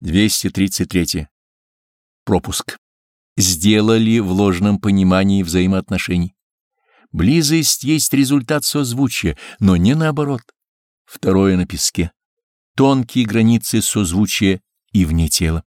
233. Пропуск. Сделали в ложном понимании взаимоотношений. Близость есть результат созвучия, но не наоборот. Второе на песке. Тонкие границы созвучия и вне тела.